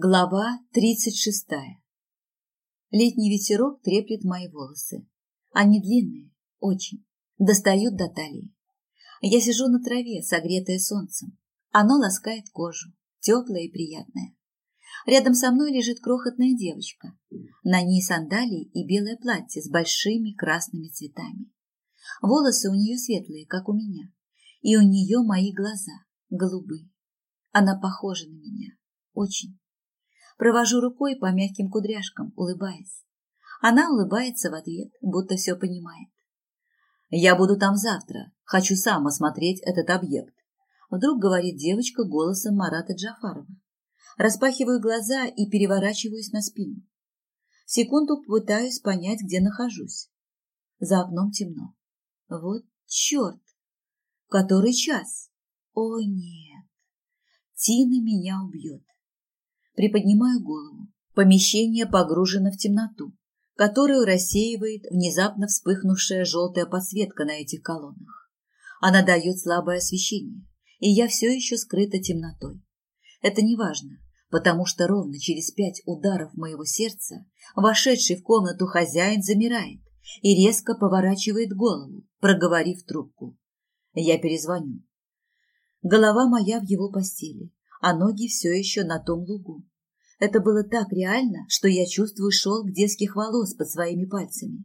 Глава тридцать шестая. Летний ветерок треплет мои волосы. Они длинные, очень, достают до талии. Я сижу на траве, согретая солнцем. Оно ласкает кожу, теплое и приятное. Рядом со мной лежит крохотная девочка. На ней сандалии и белое платье с большими красными цветами. Волосы у нее светлые, как у меня. И у нее мои глаза, голубые. Она похожа на меня. Очень. Провожу рукой по мягким кудряшкам, улыбаясь. Она улыбается в ответ, будто все понимает. «Я буду там завтра. Хочу сам осмотреть этот объект», вдруг говорит девочка голосом Марата Джафарова. Распахиваю глаза и переворачиваюсь на спину. Секунду пытаюсь понять, где нахожусь. За окном темно. Вот черт! Который час? О, нет! Тина меня убьет. Приподнимаю голову. Помещение погружено в темноту, которую рассеивает внезапно вспыхнувшая желтая подсветка на этих колоннах. Она дает слабое освещение, и я все еще скрыта темнотой. Это не важно, потому что ровно через пять ударов моего сердца вошедший в комнату хозяин замирает и резко поворачивает голову, проговорив трубку. Я перезвоню. Голова моя в его постели, а ноги все еще на том лугу. Это было так реально, что я чувствую шелк детских волос под своими пальцами.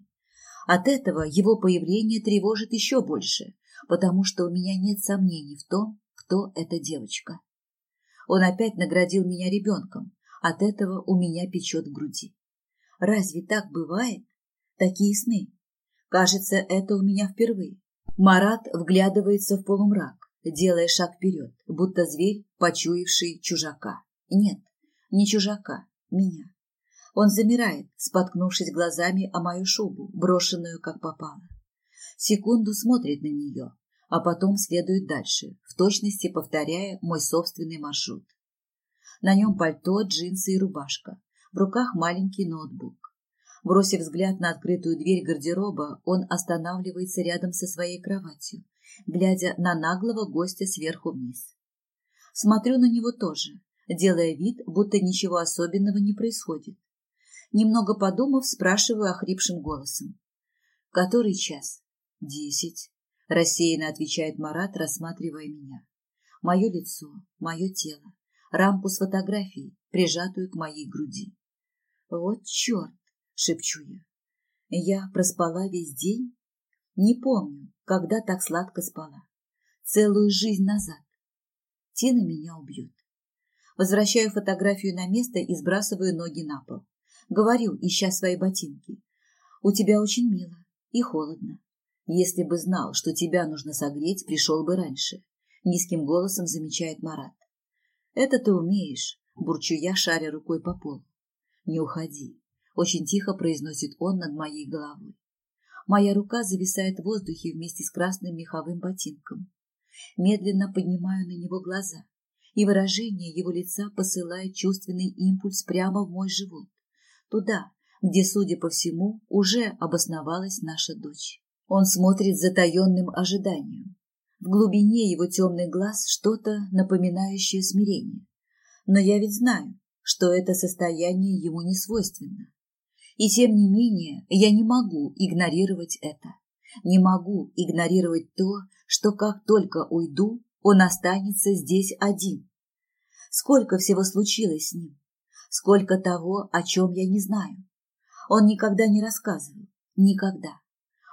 От этого его появление тревожит еще больше, потому что у меня нет сомнений в том, кто эта девочка. Он опять наградил меня ребенком, от этого у меня печет в груди. Разве так бывает? Такие сны. Кажется, это у меня впервые. Марат вглядывается в полумрак, делая шаг вперед, будто зверь, почуявший чужака. Нет, не чужака, меня. Он замирает, споткнувшись глазами о мою шубу, брошенную как попало. Секунду смотрит на нее, а потом следует дальше, в точности повторяя мой собственный маршрут. На нем пальто, джинсы и рубашка, в руках маленький ноутбук. Бросив взгляд на открытую дверь гардероба, он останавливается рядом со своей кроватью, глядя на наглого гостя сверху вниз. Смотрю на него тоже, делая вид, будто ничего особенного не происходит. Немного подумав, спрашиваю охрипшим голосом. «Который час?» «Десять», — рассеянно отвечает Марат, рассматривая меня. Мое лицо, мое тело, рамку с фотографией, прижатую к моей груди. «Вот черт!» — шепчу я. «Я проспала весь день? Не помню, когда так сладко спала. Целую жизнь назад. Тина меня убьет. Возвращаю фотографию на место и сбрасываю ноги на пол. Говорю, ища свои ботинки. У тебя очень мило и холодно. Если бы знал, что тебя нужно согреть, пришел бы раньше. Низким голосом замечает Марат. Это ты умеешь, бурчу я, шаря рукой по полу. Не уходи. Очень тихо произносит он над моей головой. Моя рука зависает в воздухе вместе с красным меховым ботинком. Медленно поднимаю на него глаза и выражение его лица посылает чувственный импульс прямо в мой живот, туда, где, судя по всему, уже обосновалась наша дочь. Он смотрит с затаенным ожиданием. В глубине его темных глаз что-то напоминающее смирение. Но я ведь знаю, что это состояние ему не свойственно. И тем не менее я не могу игнорировать это. Не могу игнорировать то, что как только уйду, он останется здесь один. Сколько всего случилось с ним, сколько того, о чем я не знаю. Он никогда не рассказывал, никогда.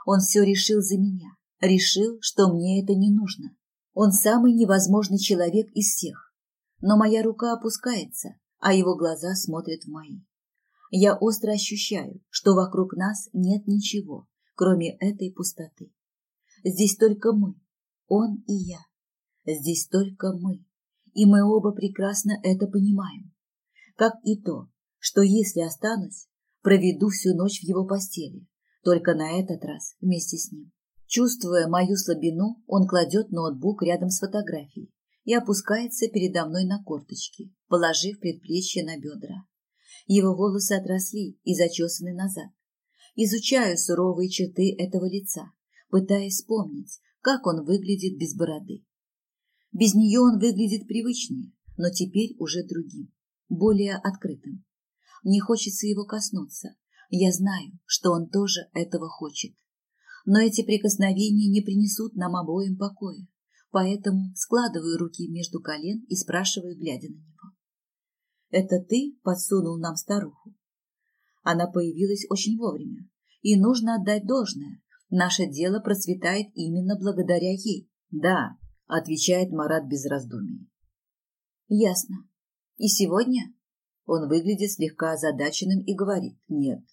Он все решил за меня, решил, что мне это не нужно. Он самый невозможный человек из всех. Но моя рука опускается, а его глаза смотрят в мои. Я остро ощущаю, что вокруг нас нет ничего, кроме этой пустоты. Здесь только мы, он и я. Здесь только мы, и мы оба прекрасно это понимаем. Как и то, что если останусь, проведу всю ночь в его постели, только на этот раз вместе с ним. Чувствуя мою слабину, он кладет ноутбук рядом с фотографией и опускается передо мной на корточки, положив предплечье на бедра. Его волосы отросли и зачесаны назад. Изучаю суровые черты этого лица, пытаясь вспомнить, как он выглядит без бороды. Без нее он выглядит привычнее, но теперь уже другим. более открытым. Мне хочется его коснуться. Я знаю, что он тоже этого хочет. Но эти прикосновения не принесут нам обоим покоя, поэтому складываю руки между колен и спрашиваю, глядя на него. «Это ты подсунул нам старуху?» Она появилась очень вовремя, и нужно отдать должное. Наше дело процветает именно благодаря ей. Да, отвечает Марат без раздумий. Ясно. И сегодня? Он выглядит слегка озадаченным и говорит «нет».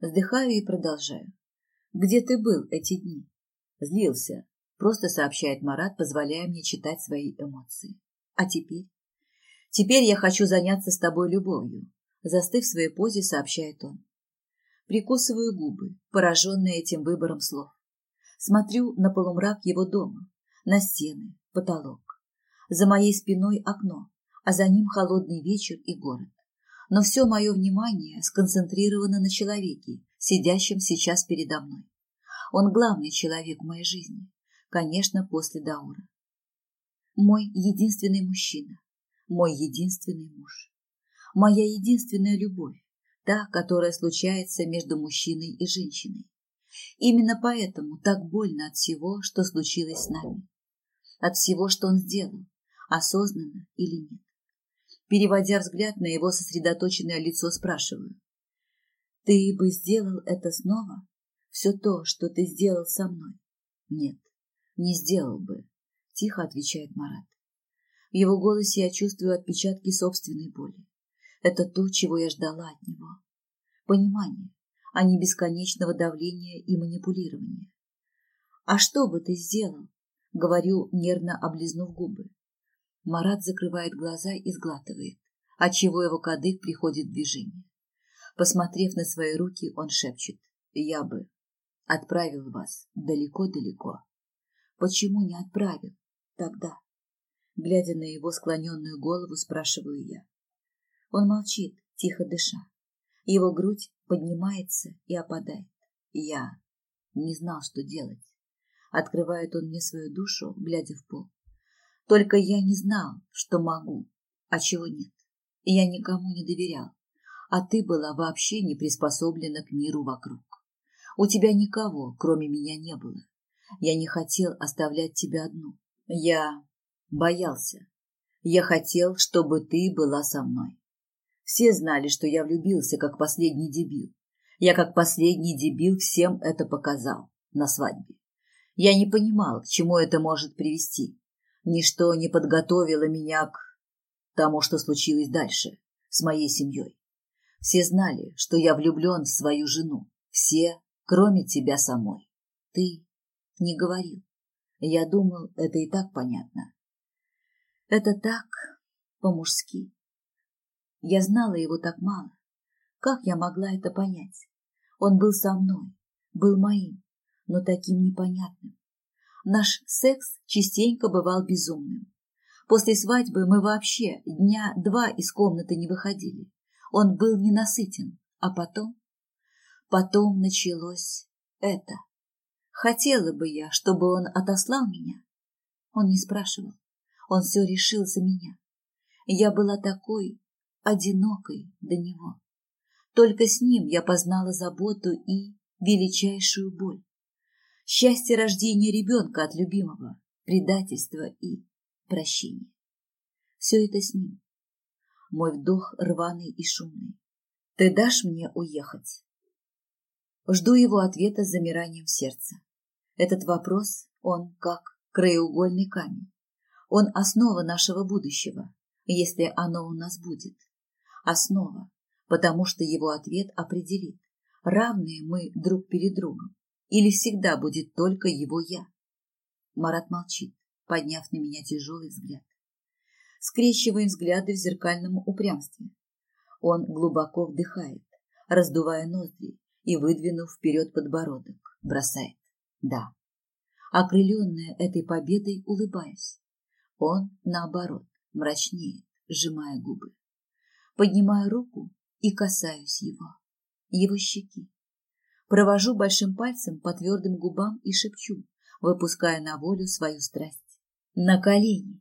Вздыхаю и продолжаю. «Где ты был эти дни?» Злился. Просто сообщает Марат, позволяя мне читать свои эмоции. А теперь? Теперь я хочу заняться с тобой любовью. Застыв в своей позе, сообщает он. Прикусываю губы, пораженная этим выбором слов. Смотрю на полумрак его дома, на стены, потолок. За моей спиной окно, а за ним холодный вечер и город. Но все мое внимание сконцентрировано на человеке, сидящем сейчас передо мной. Он главный человек в моей жизни, конечно, после Даура. Мой единственный мужчина, мой единственный муж, моя единственная любовь, та, которая случается между мужчиной и женщиной. Именно поэтому так больно от всего, что случилось с нами. От всего, что он сделал, осознанно или нет. Переводя взгляд на его сосредоточенное лицо, спрашиваю. Ты бы сделал это снова? Все то, что ты сделал со мной? Нет, не сделал бы, тихо отвечает Марат. В его голосе я чувствую отпечатки собственной боли. Это то, чего я ждала от него. Понимание, а не бесконечного давления и манипулирования. «А что бы ты сделал?» — говорю, нервно облизнув губы. Марат закрывает глаза и сглатывает, отчего его кадык приходит в движение. Посмотрев на свои руки, он шепчет. «Я бы отправил вас далеко-далеко». «Почему не отправил тогда?» Глядя на его склоненную голову, спрашиваю я. Он молчит, тихо дыша. Его грудь поднимается и опадает. Я не знал, что делать. Открывает он мне свою душу, глядя в пол. Только я не знал, что могу, а чего нет. Я никому не доверял, а ты была вообще не приспособлена к миру вокруг. У тебя никого, кроме меня, не было. Я не хотел оставлять тебя одну. Я боялся. Я хотел, чтобы ты была со мной. Все знали, что я влюбился, как последний дебил. Я, как последний дебил, всем это показал на свадьбе. Я не понимал, к чему это может привести. Ничто не подготовило меня к тому, что случилось дальше с моей семьей. Все знали, что я влюблен в свою жену. Все, кроме тебя самой. Ты не говорил. Я думал, это и так понятно. Это так, по-мужски. Я знала его так мало. Как я могла это понять? Он был со мной, был моим, но таким непонятным. Наш секс частенько бывал безумным. После свадьбы мы вообще дня два из комнаты не выходили. Он был ненасытен, а потом... Потом началось это. Хотела бы я, чтобы он отослал меня. Он не спрашивал. Он все решил за меня. Я была такой одинокой до него. Только с ним я познала заботу и величайшую боль. Счастье рождения ребенка от любимого, предательства и прощения. Все это с ним. Мой вдох рваный и шумный. Ты дашь мне уехать? Жду его ответа с замиранием сердца. Этот вопрос, он как краеугольный камень. Он основа нашего будущего, если оно у нас будет основа, потому что его ответ определит, равные мы друг перед другом, или всегда будет только его «я». Марат молчит, подняв на меня тяжелый взгляд. Скрещиваем взгляды в зеркальном упрямстве. Он глубоко вдыхает, раздувая ноздри и, выдвинув вперед подбородок, бросает «да». Окрыленная этой победой, улыбаясь, он, наоборот, мрачнеет, сжимая губы. Поднимаю руку и касаюсь его, его щеки. Провожу большим пальцем по твердым губам и шепчу, выпуская на волю свою страсть. На колени,